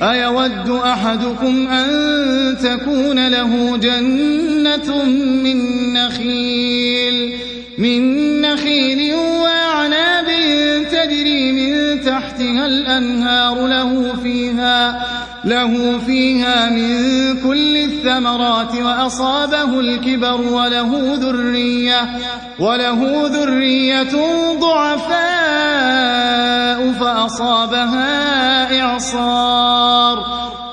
أيود أحدكم أن تكون له جنة من نخيل من نخيل وأعناب تجري من تحتها الأنهار له فيها له فيها من كل الثمرات وأصابه الكبر وله ذرية وله ذرية ضعفاء فأصابها إعصار.